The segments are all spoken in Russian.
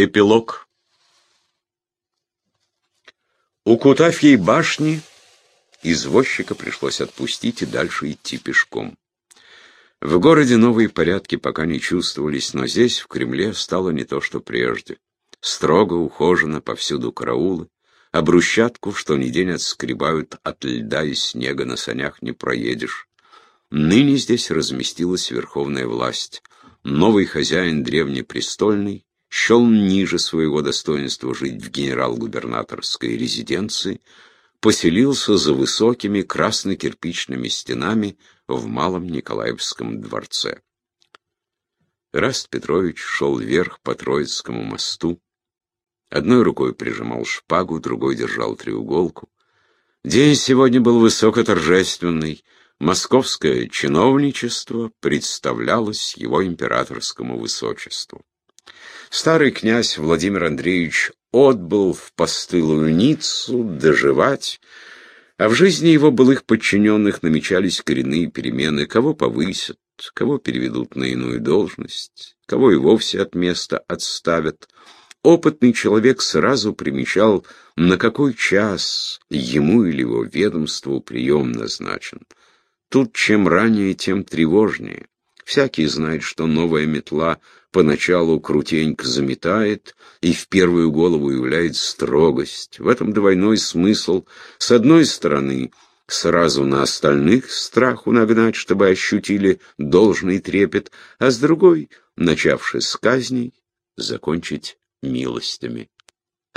Эпилог. У Кутафьей башни извозчика пришлось отпустить и дальше идти пешком. В городе новые порядки пока не чувствовались, но здесь, в Кремле, стало не то, что прежде. Строго ухожено, повсюду караулы, а брусчатку, что ни день отскребают от льда и снега, на санях не проедешь. Ныне здесь разместилась верховная власть. Новый хозяин древнепрестольный счел ниже своего достоинства жить в генерал-губернаторской резиденции, поселился за высокими красно-кирпичными стенами в Малом Николаевском дворце. Раст Петрович шел вверх по Троицкому мосту, одной рукой прижимал шпагу, другой держал треуголку. День сегодня был высокоторжественный, московское чиновничество представлялось его императорскому высочеству. Старый князь Владимир Андреевич отбыл в постылую Ниццу доживать, а в жизни его былых подчиненных намечались коренные перемены, кого повысят, кого переведут на иную должность, кого и вовсе от места отставят. Опытный человек сразу примечал, на какой час ему или его ведомству прием назначен. Тут чем ранее, тем тревожнее. Всякий знает, что новая метла поначалу крутенько заметает и в первую голову являет строгость. В этом двойной смысл. С одной стороны, сразу на остальных страху нагнать, чтобы ощутили должный трепет, а с другой, начавши с казней, закончить милостями.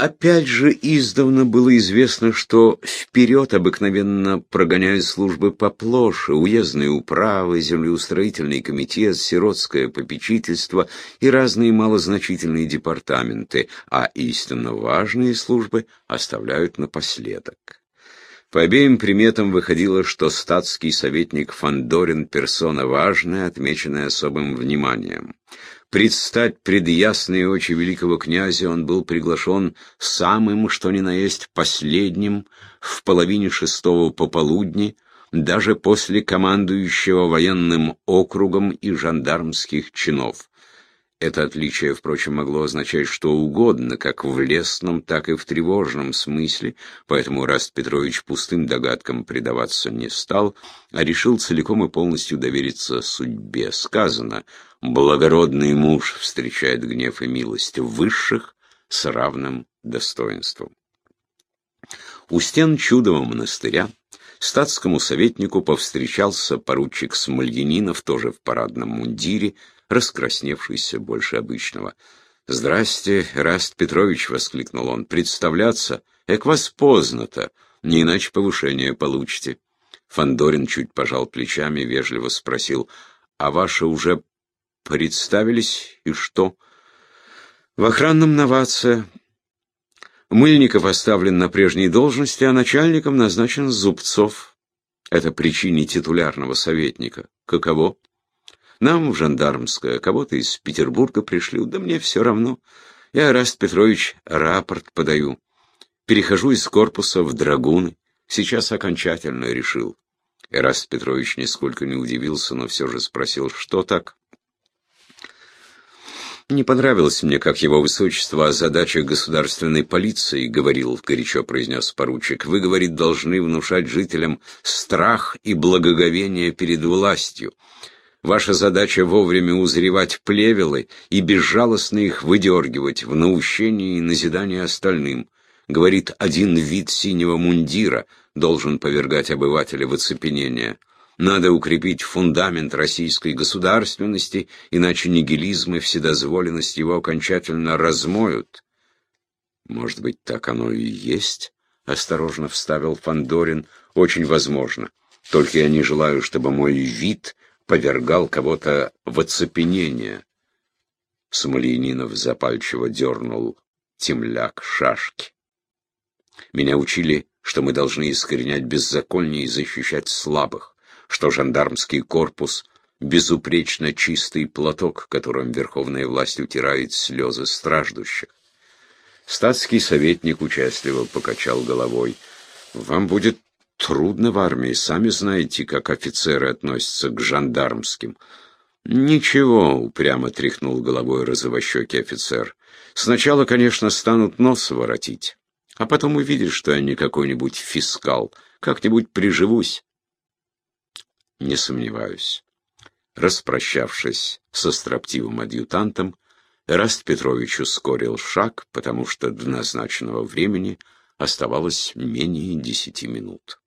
Опять же, издавна было известно, что вперед обыкновенно прогоняют службы поплоше, уездные управы, землеустроительный комитет, сиротское попечительство и разные малозначительные департаменты, а истинно важные службы оставляют напоследок. По обеим приметам выходило, что статский советник Фандорин персона важная, отмеченная особым вниманием. Предстать пред ясные очи великого князя он был приглашен самым, что ни на есть, последним, в половине шестого пополудни, даже после командующего военным округом и жандармских чинов. Это отличие, впрочем, могло означать что угодно, как в лесном, так и в тревожном смысле, поэтому Раст Петрович пустым догадкам предаваться не стал, а решил целиком и полностью довериться судьбе. Сказано, благородный муж встречает гнев и милость высших с равным достоинством. У стен чудового монастыря статскому советнику повстречался поручик Смольянинов, тоже в парадном мундире, раскрасневшийся больше обычного. «Здрасте, Раст Петрович!» — воскликнул он. «Представляться? Эк вас поздно-то, не иначе повышение получите». Фандорин чуть пожал плечами, вежливо спросил, «А ваши уже представились и что?» «В охранном новация. Мыльников оставлен на прежней должности, а начальником назначен Зубцов. Это причине титулярного советника. Каково?» Нам в жандармское кого-то из Петербурга пришлют, да мне все равно. Я, Раст Петрович, рапорт подаю. Перехожу из корпуса в драгуны. Сейчас окончательно решил. Эраст Петрович нисколько не удивился, но все же спросил, что так? «Не понравилось мне, как его высочество о задачах государственной полиции говорил», — горячо произнес поручик. «Вы, говорит, должны внушать жителям страх и благоговение перед властью. Ваша задача вовремя узревать плевелы и безжалостно их выдергивать в наущение и назидание остальным. Говорит, один вид синего мундира должен повергать обывателя в оцепенение. Надо укрепить фундамент российской государственности, иначе нигилизм и вседозволенность его окончательно размоют. Может быть, так оно и есть? — осторожно вставил Фандорин. Очень возможно. Только я не желаю, чтобы мой вид повергал кого-то в оцепенение. Смольянинов запальчиво дернул темляк шашки. Меня учили, что мы должны искоренять беззаконие и защищать слабых, что жандармский корпус — безупречно чистый платок, которым верховная власть утирает слезы страждущих. Статский советник участливо покачал головой. «Вам будет Трудно в армии, сами знаете, как офицеры относятся к жандармским. «Ничего», — упрямо тряхнул головой розовощекий офицер. «Сначала, конечно, станут нос воротить, а потом увидишь, что я не какой-нибудь фискал. Как-нибудь приживусь». «Не сомневаюсь». Распрощавшись со строптивым адъютантом, Раст Петрович ускорил шаг, потому что до назначенного времени оставалось менее десяти минут.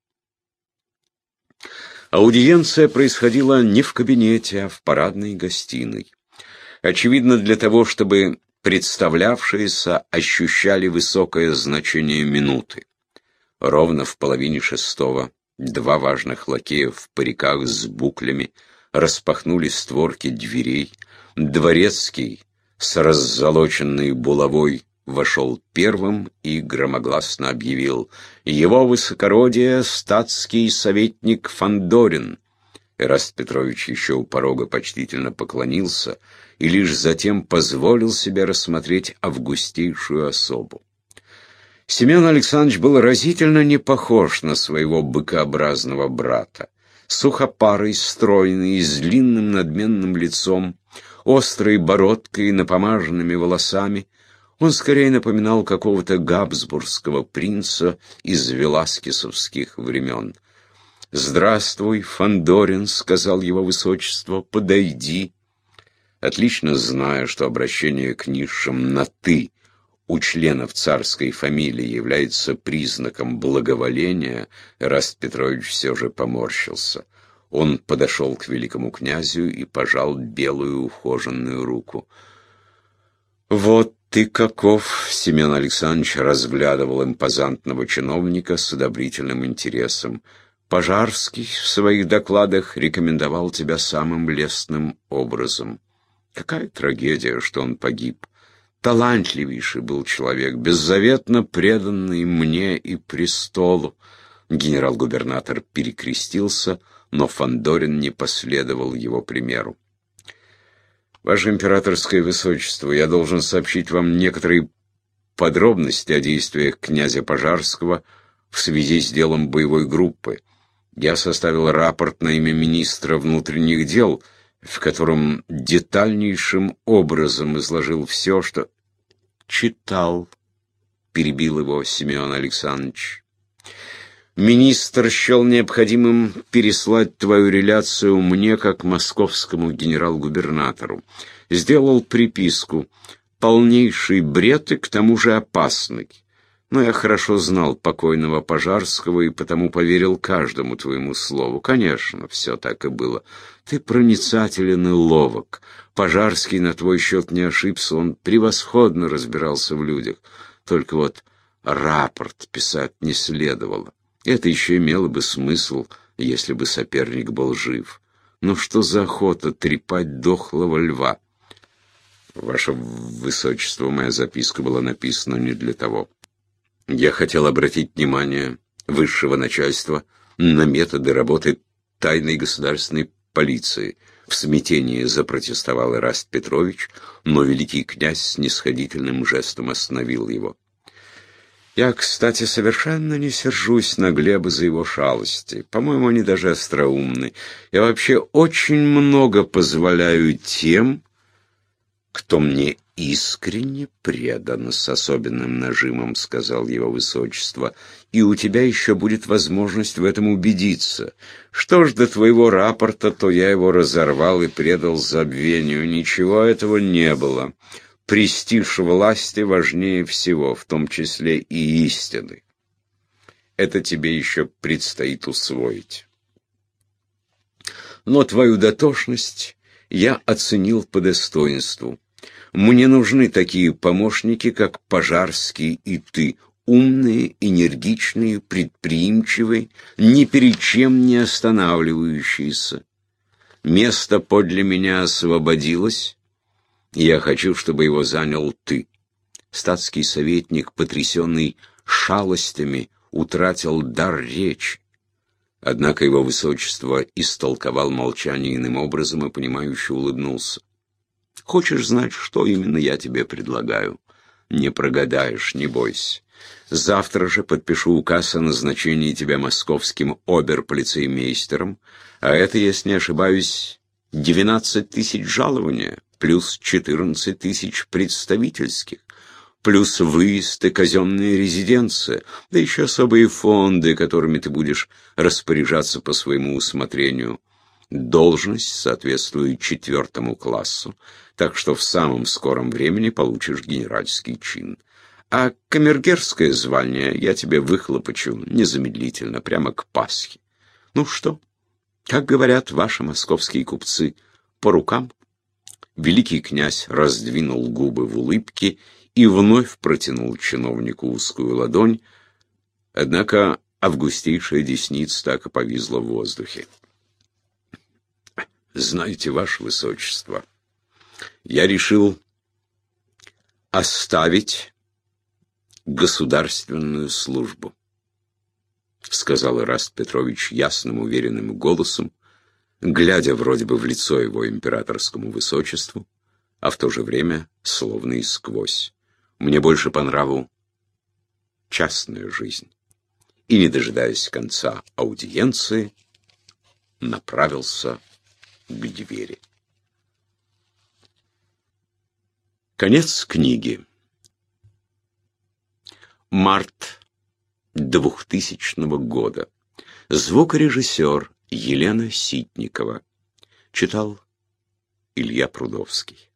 Аудиенция происходила не в кабинете, а в парадной гостиной. Очевидно, для того, чтобы представлявшиеся ощущали высокое значение минуты. Ровно в половине шестого два важных лакея в париках с буклями распахнули створки дверей. Дворецкий с раззолоченной булавой вошел первым и громогласно объявил «Его высокородие статский советник Фандорин». Эраст Петрович еще у порога почтительно поклонился и лишь затем позволил себе рассмотреть августейшую особу. Семен Александрович был разительно не похож на своего быкообразного брата. Сухопарый, стройный, с длинным надменным лицом, острой бородкой и напомаженными волосами, он скорее напоминал какого-то габсбургского принца из веласкесовских времен. «Здравствуй, Фандорин», — сказал его высочество, — «подойди». Отлично зная, что обращение к низшим на «ты» у членов царской фамилии является признаком благоволения, Раст Петрович все же поморщился. Он подошел к великому князю и пожал белую ухоженную руку. «Вот ты каков!» — Семен Александрович разглядывал импозантного чиновника с одобрительным интересом. «Пожарский в своих докладах рекомендовал тебя самым лестным образом. Какая трагедия, что он погиб!» Талантливейший был человек, беззаветно преданный мне и престолу. Генерал-губернатор перекрестился — но Фандорин не последовал его примеру. Ваше императорское высочество, я должен сообщить вам некоторые подробности о действиях князя Пожарского в связи с делом боевой группы. Я составил рапорт на имя министра внутренних дел, в котором детальнейшим образом изложил все, что читал, перебил его Семен Александрович. Министр счел необходимым переслать твою реляцию мне, как московскому генерал-губернатору. Сделал приписку. Полнейший бред и к тому же опасный. Но я хорошо знал покойного Пожарского и потому поверил каждому твоему слову. Конечно, все так и было. Ты проницателен и ловок. Пожарский на твой счет не ошибся, он превосходно разбирался в людях. Только вот рапорт писать не следовало. Это еще имело бы смысл, если бы соперник был жив. Но что за охота трепать дохлого льва? Ваше Высочество, моя записка была написана не для того. Я хотел обратить внимание высшего начальства на методы работы тайной государственной полиции. В смятении запротестовал Ираст Петрович, но великий князь с нисходительным жестом остановил его. Я, кстати, совершенно не сержусь на Глеба за его шалости. По-моему, они даже остроумны. Я вообще очень много позволяю тем, кто мне искренне предан, с особенным нажимом, сказал его высочество, и у тебя еще будет возможность в этом убедиться. Что ж до твоего рапорта, то я его разорвал и предал забвению. Ничего этого не было престиж власти важнее всего, в том числе и истины. Это тебе еще предстоит усвоить. Но твою дотошность я оценил по достоинству. Мне нужны такие помощники, как Пожарский и ты, умные, энергичные, предприимчивые, ни перед чем не останавливающиеся. Место подле меня освободилось, я хочу, чтобы его занял ты. Статский советник, потрясенный шалостями, утратил дар речи. Однако его высочество истолковал молчание иным образом и, понимающе улыбнулся. «Хочешь знать, что именно я тебе предлагаю? Не прогадаешь, не бойся. Завтра же подпишу указ о назначении тебя московским оберполицеймейстером, а это, если не ошибаюсь, 12 тысяч жалования, плюс 14 тысяч представительских, плюс выезд и казенная да еще особые фонды, которыми ты будешь распоряжаться по своему усмотрению. Должность соответствует четвертому классу, так что в самом скором времени получишь генеральский чин. А камергерское звание я тебе выхлопочу незамедлительно, прямо к Пасхе. Ну что, как говорят ваши московские купцы, по рукам? Великий князь раздвинул губы в улыбке и вновь протянул чиновнику узкую ладонь, однако августейшая десница так и повисла в воздухе. «Знаете, ваше высочество, я решил оставить государственную службу», сказал Ираст Петрович ясным уверенным голосом, глядя вроде бы в лицо его императорскому высочеству, а в то же время словно и сквозь. Мне больше по нраву частная жизнь. И, не дожидаясь конца аудиенции, направился к двери. Конец книги. Март 2000 года. Звукорежиссер Елена Ситникова. Читал Илья Прудовский.